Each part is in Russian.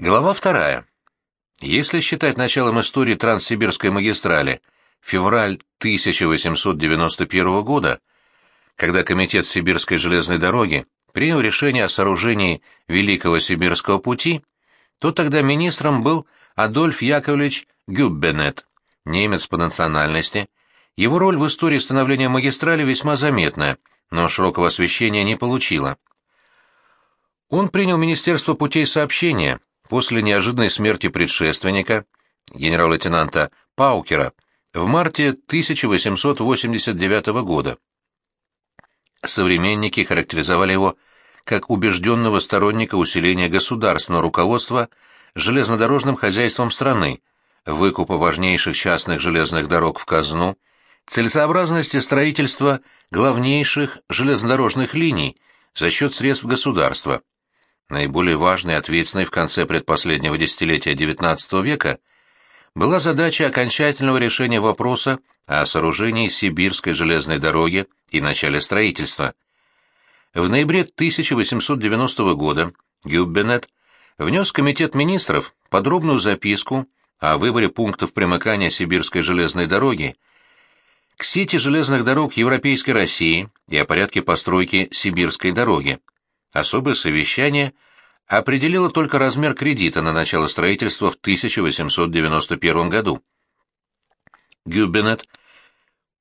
Глава вторая. Если считать началом истории Транссибирской магистрали февраль 1891 года, когда Комитет Сибирской железной дороги принял решение о сооружении Великого Сибирского пути, то тогда министром был Адольф Яковлевич Гюббенет, немец по национальности. Его роль в истории становления магистрали весьма заметная, но широкого освещения не получила. Он принял Министерство путей сообщения после неожиданной смерти предшественника, генерал-лейтенанта Паукера, в марте 1889 года. Современники характеризовали его как убежденного сторонника усиления государственного руководства железнодорожным хозяйством страны, выкупа важнейших частных железных дорог в казну, целесообразности строительства главнейших железнодорожных линий за счет средств государства, наиболее важной и ответственной в конце предпоследнего десятилетия XIX века, была задача окончательного решения вопроса о сооружении Сибирской железной дороги и начале строительства. В ноябре 1890 года Гюббенет внес в Комитет министров подробную записку о выборе пунктов примыкания Сибирской железной дороги к сети железных дорог Европейской России и о порядке постройки Сибирской дороги. Особое совещание определило только размер кредита на начало строительства в 1891 году. Гюббенет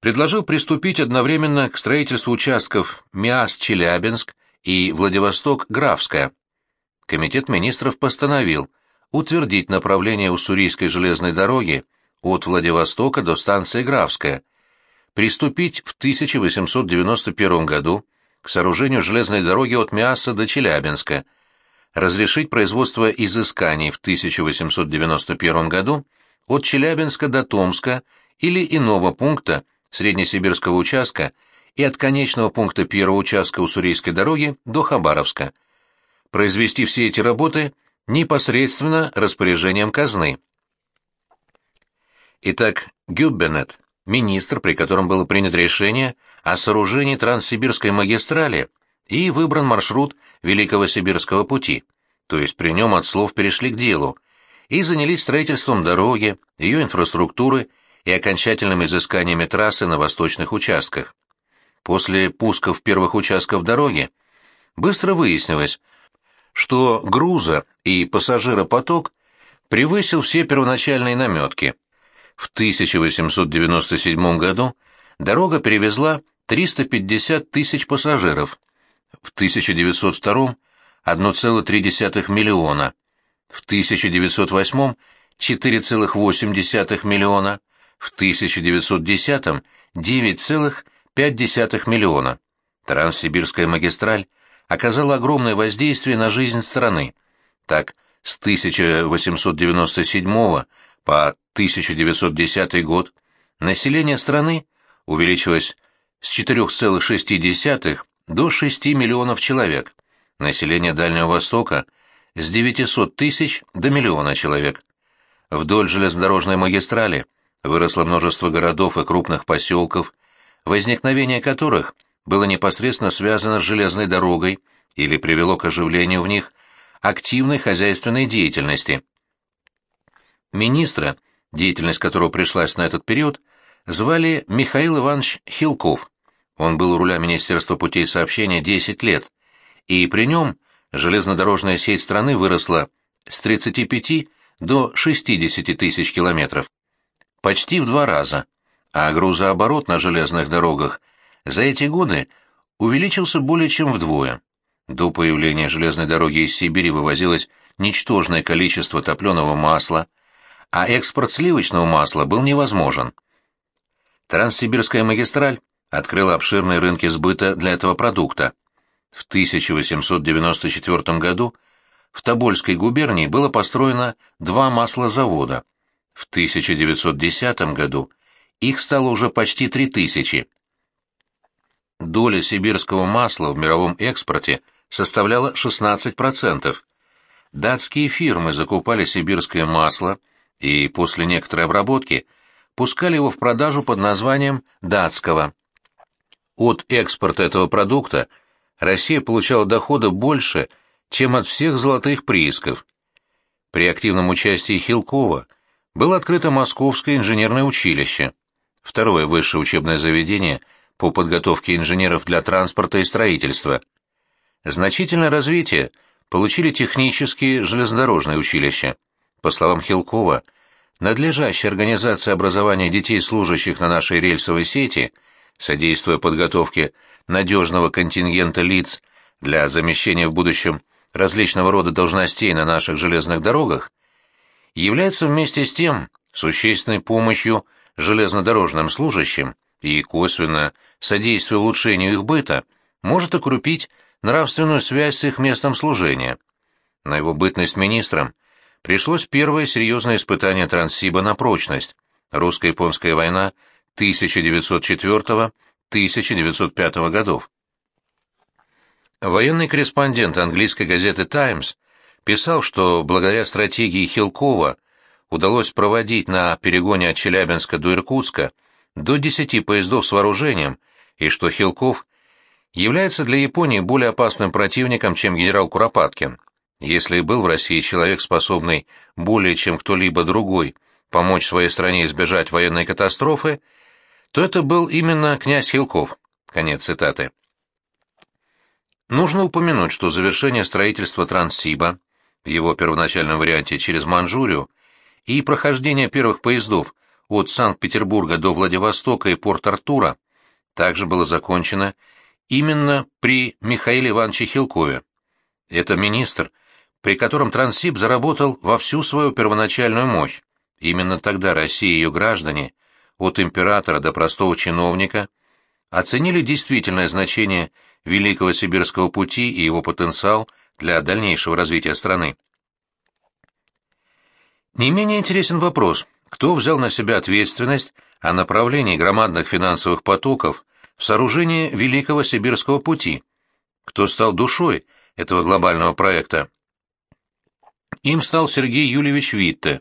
предложил приступить одновременно к строительству участков Миас-Челябинск и Владивосток-Графская. Комитет министров постановил утвердить направление Уссурийской железной дороги от Владивостока до станции Графская, приступить в 1891 году к сооружению железной дороги от Миаса до Челябинска, разрешить производство изысканий в 1891 году от Челябинска до Томска или иного пункта Среднесибирского участка и от конечного пункта первого участка Уссурийской дороги до Хабаровска. Произвести все эти работы непосредственно распоряжением казны. Итак, Гюббенет министр, при котором было принято решение о сооружении Транссибирской магистрали и выбран маршрут Великого Сибирского пути, то есть при нем от слов перешли к делу, и занялись строительством дороги, ее инфраструктуры и окончательными изысканиями трассы на восточных участках. После пусков первых участков дороги быстро выяснилось, что груза и пассажиропоток превысил все первоначальные наметки – в 1897 году дорога перевезла 350 тысяч пассажиров, в 1902 – 1,3 миллиона, в 1908 – 4,8 миллиона, в 1910 – 9,5 миллиона. Транссибирская магистраль оказала огромное воздействие на жизнь страны. Так, с 1897 по 1910 год население страны увеличилось с 4,6 до 6 миллионов человек, население Дальнего Востока с 900 тысяч до миллиона человек. Вдоль железнодорожной магистрали выросло множество городов и крупных поселков, возникновение которых было непосредственно связано с железной дорогой или привело к оживлению в них активной хозяйственной деятельности – Министра, деятельность которого пришлась на этот период, звали Михаил Иванович Хилков. Он был у руля Министерства путей сообщения 10 лет, и при нем железнодорожная сеть страны выросла с 35 до 60 тысяч километров. Почти в два раза, а грузооборот на железных дорогах за эти годы увеличился более чем вдвое. До появления железной дороги из Сибири вывозилось ничтожное количество топленого масла, а экспорт сливочного масла был невозможен. Транссибирская магистраль открыла обширные рынки сбыта для этого продукта. В 1894 году в Тобольской губернии было построено два маслозавода. В 1910 году их стало уже почти 3000. Доля сибирского масла в мировом экспорте составляла 16%. Датские фирмы закупали сибирское масло – и после некоторой обработки пускали его в продажу под названием датского. От экспорта этого продукта Россия получала дохода больше, чем от всех золотых приисков. при активном участии Хилкова было открыто Московское инженерное училище, второе высшее учебное заведение по подготовке инженеров для транспорта и строительства. Значительное развитие получили технические железнодорожные училища. По словам Хилкова, надлежащая организация образования детей, служащих на нашей рельсовой сети, содействуя подготовке надежного контингента лиц для замещения в будущем различного рода должностей на наших железных дорогах, является вместе с тем существенной помощью железнодорожным служащим и косвенно, содействуя улучшению их быта, может окрупить нравственную связь с их местом служения. На его бытность министром пришлось первое серьезное испытание Транссиба на прочность – русско-японская война 1904-1905 годов. Военный корреспондент английской газеты «Таймс» писал, что благодаря стратегии Хилкова удалось проводить на перегоне от Челябинска до Иркутска до 10 поездов с вооружением, и что Хилков является для Японии более опасным противником, чем генерал Куропаткин. Если и был в России человек, способный более чем кто-либо другой помочь своей стране избежать военной катастрофы, то это был именно князь Хилков. Конец цитаты. Нужно упомянуть, что завершение строительства Транссиба в его первоначальном варианте через Манчжурию и прохождение первых поездов от Санкт-Петербурга до Владивостока и Порт-Артура также было закончено именно при Михаиле Ивановиче Хилкове. Это министр, при котором Транссиб заработал во всю свою первоначальную мощь. Именно тогда Россия и ее граждане, от императора до простого чиновника, оценили действительное значение Великого Сибирского пути и его потенциал для дальнейшего развития страны. Не менее интересен вопрос, кто взял на себя ответственность о направлении громадных финансовых потоков в сооружении Великого Сибирского пути, кто стал душой этого глобального проекта. Им стал Сергей Юльевич Витте.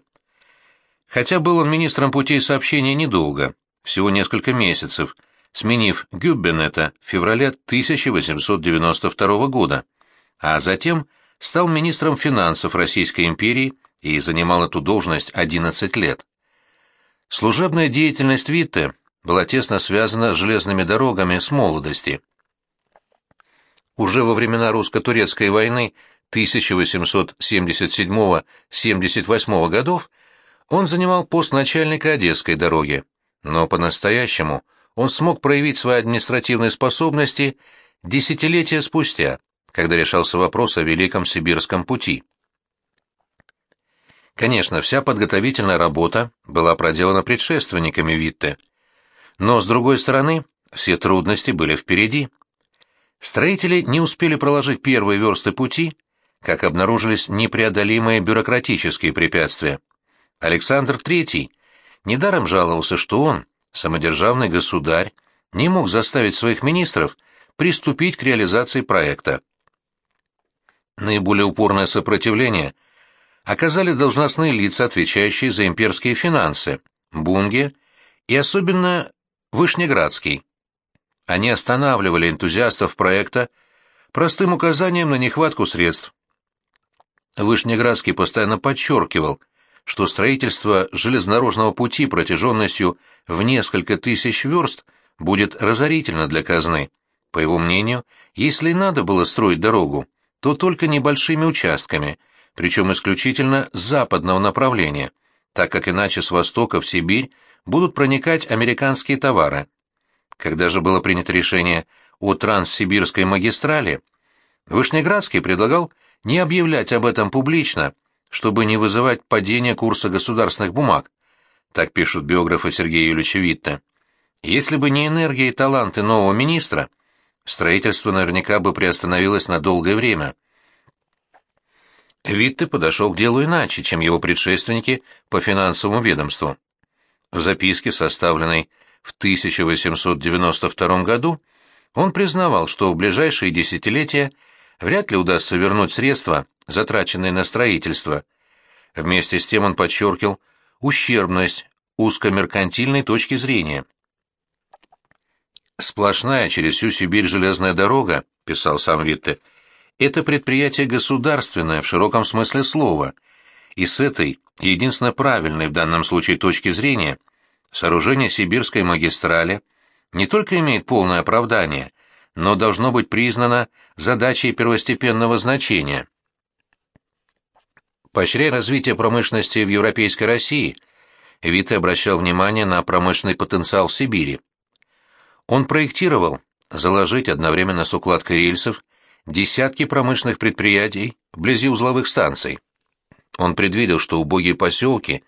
Хотя был он министром путей сообщения недолго, всего несколько месяцев, сменив Гюббенета в феврале 1892 года, а затем стал министром финансов Российской империи и занимал эту должность 11 лет. Служебная деятельность Витте была тесно связана с железными дорогами с молодости. Уже во времена русско-турецкой войны 1877-78 годов он занимал пост начальника Одесской дороги, но по-настоящему – он смог проявить свои административные способности десятилетия спустя, когда решался вопрос о Великом Сибирском пути. Конечно, вся подготовительная работа была проделана предшественниками Витте, но, с другой стороны, все трудности были впереди. Строители не успели проложить первые версты пути, как обнаружились непреодолимые бюрократические препятствия. Александр III недаром жаловался, что он, самодержавный государь не мог заставить своих министров приступить к реализации проекта. Наиболее упорное сопротивление оказали должностные лица, отвечающие за имперские финансы, Бунге и особенно Вышнеградский. Они останавливали энтузиастов проекта простым указанием на нехватку средств. Вышнеградский постоянно подчеркивал – что строительство железнодорожного пути протяженностью в несколько тысяч верст будет разорительно для казны. По его мнению, если и надо было строить дорогу, то только небольшими участками, причем исключительно с западного направления, так как иначе с востока в Сибирь будут проникать американские товары. Когда же было принято решение о Транссибирской магистрали, Вышнеградский предлагал не объявлять об этом публично, чтобы не вызывать падения курса государственных бумаг, так пишут биографы Сергея Юлича Витта. Если бы не энергия и таланты нового министра, строительство наверняка бы приостановилось на долгое время. Витте подошел к делу иначе, чем его предшественники по финансовому ведомству. В записке, составленной в 1892 году, он признавал, что в ближайшие десятилетия вряд ли удастся вернуть средства, затраченные на строительство. Вместе с тем он подчеркивал ущербность узкомеркантильной точки зрения. «Сплошная через всю Сибирь железная дорога», — писал сам Витте, — «это предприятие государственное в широком смысле слова, и с этой, единственно правильной в данном случае точки зрения, сооружение сибирской магистрали не только имеет полное оправдание, но должно быть признано задачей первостепенного значения. Поощряя развитие промышленности в Европейской России, Витте обращал внимание на промышленный потенциал Сибири. Он проектировал заложить одновременно с укладкой рельсов десятки промышленных предприятий вблизи узловых станций. Он предвидел, что убогие поселки,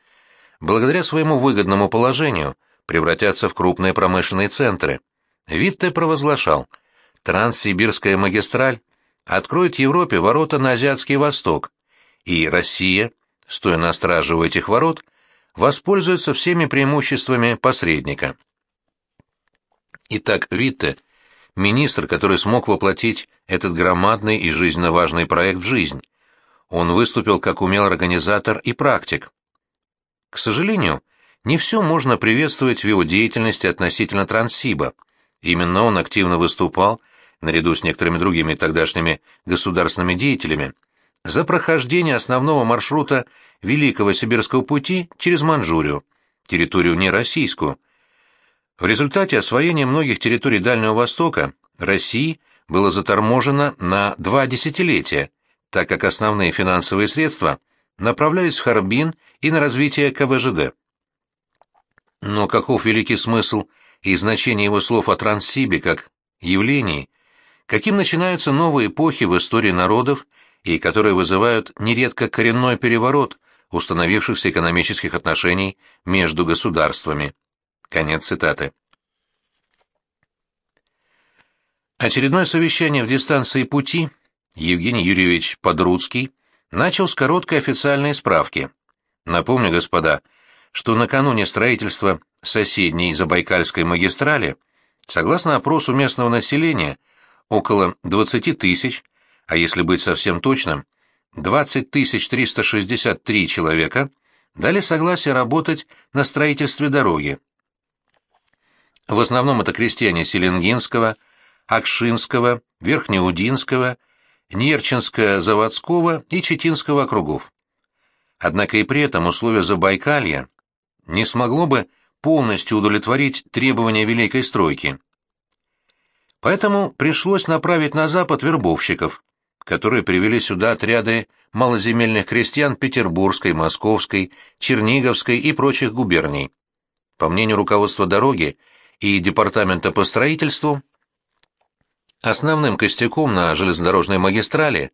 благодаря своему выгодному положению, превратятся в крупные промышленные центры. Витте провозглашал, Транссибирская магистраль откроет Европе ворота на Азиатский Восток, и Россия, стоя на страже у этих ворот, воспользуется всеми преимуществами посредника. Итак, Витте министр, который смог воплотить этот громадный и жизненно важный проект в жизнь. Он выступил как умелый организатор и практик. К сожалению, не все можно приветствовать в его деятельности относительно Транссиба. Именно он активно выступал, наряду с некоторыми другими тогдашними государственными деятелями, за прохождение основного маршрута Великого Сибирского пути через Манчжурию, территорию нероссийскую, в результате освоения многих территорий Дальнего Востока России было заторможено на два десятилетия, так как основные финансовые средства направлялись в Харбин и на развитие КВЖД. Но каков великий смысл и значение его слов о Транссибе как явлении, каким начинаются новые эпохи в истории народов и которые вызывают нередко коренной переворот установившихся экономических отношений между государствами. Конец цитаты. Очередное совещание в дистанции пути Евгений Юрьевич Подруцкий начал с короткой официальной справки. Напомню, господа, что накануне строительства соседней Забайкальской магистрали, согласно опросу местного населения, около 20 тысяч, а если быть совсем точным, 20 363 человека дали согласие работать на строительстве дороги. В основном это крестьяне Селенгинского, Акшинского, Верхнеудинского, Нерчинско-Заводского и Читинского округов. Однако и при этом условия Забайкалья не смогло бы полностью удовлетворить требования Великой Стройки. Поэтому пришлось направить на запад вербовщиков, которые привели сюда отряды малоземельных крестьян Петербургской, Московской, Черниговской и прочих губерний. По мнению руководства дороги, и Департамента по строительству, основным костяком на железнодорожной магистрали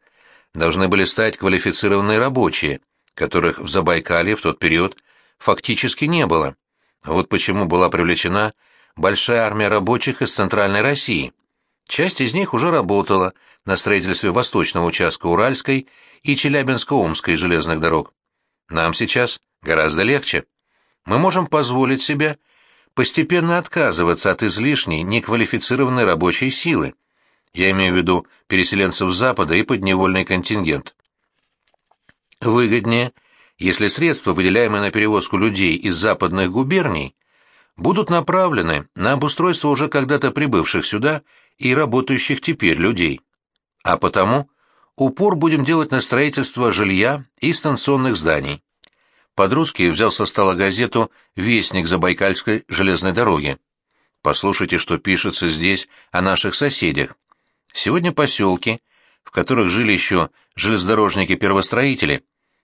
должны были стать квалифицированные рабочие, которых в Забайкале в тот период фактически не было. Вот почему была привлечена большая армия рабочих из Центральной России. Часть из них уже работала на строительстве восточного участка Уральской и Челябинско-Омской железных дорог. Нам сейчас гораздо легче. Мы можем позволить себе постепенно отказываться от излишней, неквалифицированной рабочей силы. Я имею в виду переселенцев Запада и подневольный контингент. Выгоднее, если средства, выделяемые на перевозку людей из западных губерний, будут направлены на обустройство уже когда-то прибывших сюда и работающих теперь людей. А потому упор будем делать на строительство жилья и станционных зданий. Подрусский взял со стола газету «Вестник Забайкальской железной дороги». Послушайте, что пишется здесь о наших соседях. Сегодня поселки, в которых жили еще железнодорожники-первостроители,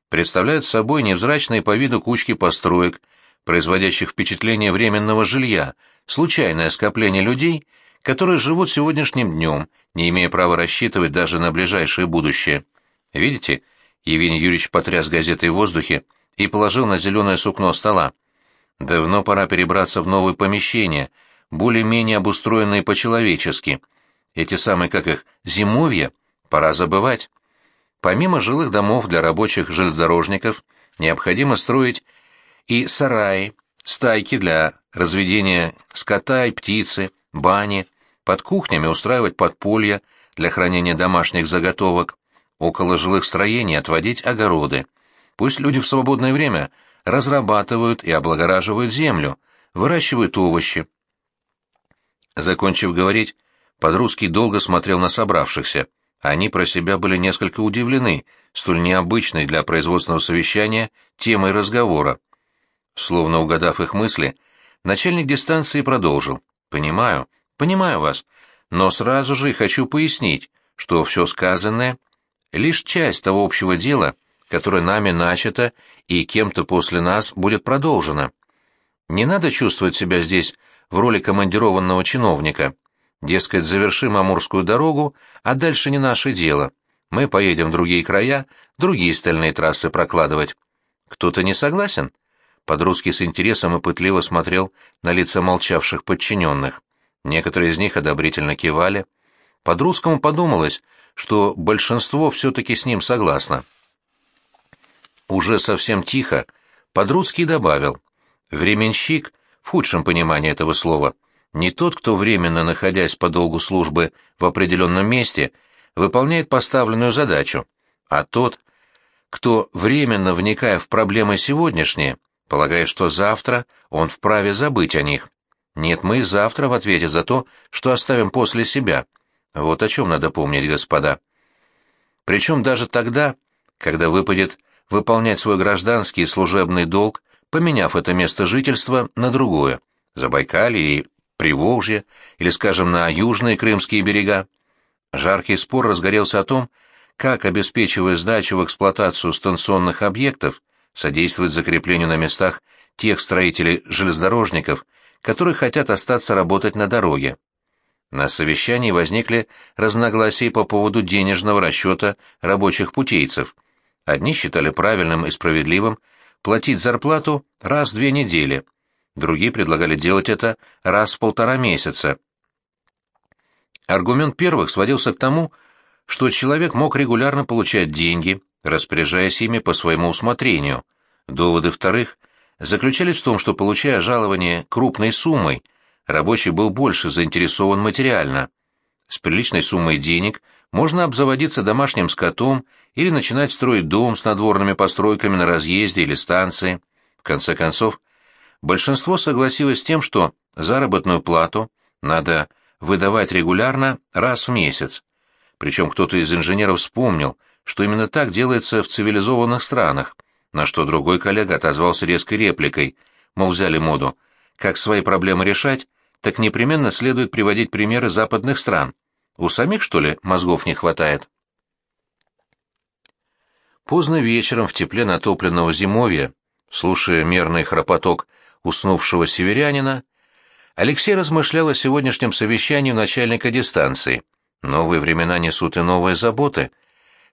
представляют собой невзрачные по виду кучки построек, производящих впечатление временного жилья, случайное скопление людей, которые живут сегодняшним днем, не имея права рассчитывать даже на ближайшее будущее. Видите, Евгений Юрьевич потряс газетой в воздухе, и положил на зеленое сукно стола. Давно пора перебраться в новые помещения, более-менее обустроенные по-человечески. Эти самые, как их, зимовья, пора забывать. Помимо жилых домов для рабочих железнодорожников, необходимо строить и сараи, стайки для разведения скота и птицы, бани, под кухнями устраивать подполья для хранения домашних заготовок, около жилых строений отводить огороды. Пусть люди в свободное время разрабатывают и облагораживают землю, выращивают овощи. Закончив говорить, Подрусский долго смотрел на собравшихся. Они про себя были несколько удивлены столь необычной для производственного совещания темой разговора. Словно угадав их мысли, начальник дистанции продолжил. «Понимаю, понимаю вас, но сразу же хочу пояснить, что все сказанное — лишь часть того общего дела, которое нами начато и кем-то после нас будет продолжено. Не надо чувствовать себя здесь в роли командированного чиновника. Дескать, завершим Амурскую дорогу, а дальше не наше дело. Мы поедем в другие края, другие стальные трассы прокладывать. Кто-то не согласен?» Подрусский с интересом и пытливо смотрел на лица молчавших подчиненных. Некоторые из них одобрительно кивали. Подрусскому подумалось, что большинство все-таки с ним согласно. Уже совсем тихо Подруцкий добавил. Временщик, в худшем понимании этого слова, не тот, кто временно, находясь по долгу службы в определенном месте, выполняет поставленную задачу, а тот, кто, временно вникая в проблемы сегодняшние, полагая, что завтра он вправе забыть о них. Нет, мы завтра в ответе за то, что оставим после себя. Вот о чем надо помнить, господа. Причем даже тогда, когда выпадет выполнять свой гражданский и служебный долг, поменяв это место жительства на другое, Забайкалье и Приволжье, или, скажем, на южные крымские берега. Жаркий спор разгорелся о том, как, обеспечивая сдачу в эксплуатацию станционных объектов, содействовать закреплению на местах тех строителей-железнодорожников, которые хотят остаться работать на дороге. На совещании возникли разногласия по поводу денежного расчета рабочих путейцев. Одни считали правильным и справедливым платить зарплату раз в две недели, другие предлагали делать это раз в полтора месяца. Аргумент первых сводился к тому, что человек мог регулярно получать деньги, распоряжаясь ими по своему усмотрению. Доводы вторых заключались в том, что, получая жалование крупной суммой, рабочий был больше заинтересован материально. С приличной суммой денег можно обзаводиться домашним скотом или начинать строить дом с надворными постройками на разъезде или станции. В конце концов, большинство согласилось с тем, что заработную плату надо выдавать регулярно раз в месяц. Причем кто-то из инженеров вспомнил, что именно так делается в цивилизованных странах, на что другой коллега отозвался резкой репликой, мол, взяли моду. Как свои проблемы решать, так непременно следует приводить примеры западных стран. У самих, что ли, мозгов не хватает? Поздно вечером в тепле натопленного зимовья, слушая мерный храпоток уснувшего северянина, Алексей размышлял о сегодняшнем совещании начальника дистанции. Новые времена несут и новые заботы.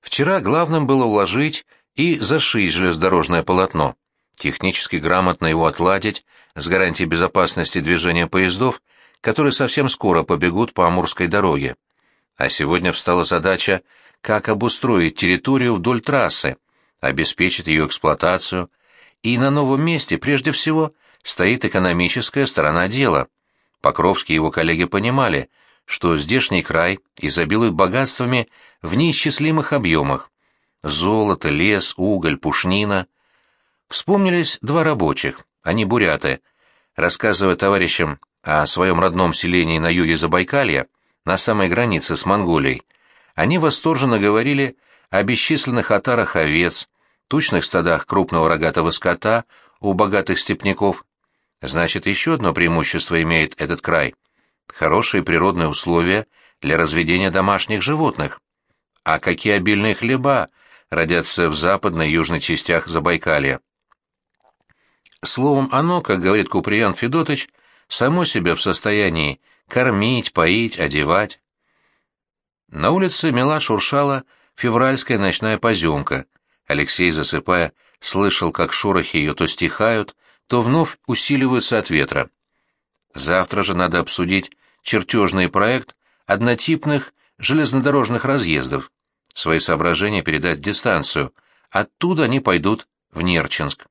Вчера главным было уложить и зашить железнодорожное полотно, технически грамотно его отладить с гарантией безопасности движения поездов, которые совсем скоро побегут по Амурской дороге. А сегодня встала задача, как обустроить территорию вдоль трассы, обеспечить ее эксплуатацию, и на новом месте прежде всего стоит экономическая сторона дела. Покровский и его коллеги понимали – что здешний край изобилует богатствами в неисчислимых объемах. Золото, лес, уголь, пушнина. Вспомнились два рабочих, они буряты. Рассказывая товарищам о своем родном селении на юге Забайкалья, на самой границе с Монголией, они восторженно говорили о бесчисленных отарах овец, тучных стадах крупного рогатого скота у богатых степняков. Значит, еще одно преимущество имеет этот край — хорошие природные условия для разведения домашних животных. А какие обильные хлеба родятся в западной и южной частях Забайкалья. Словом, оно, как говорит Куприян Федотыч, само себя в состоянии кормить, поить, одевать. На улице мела шуршала февральская ночная поземка. Алексей, засыпая, слышал, как шорохи ее то стихают, то вновь усиливаются от ветра. Завтра же надо обсудить чертежный проект однотипных железнодорожных разъездов, свои соображения передать дистанцию, оттуда они пойдут в Нерчинск.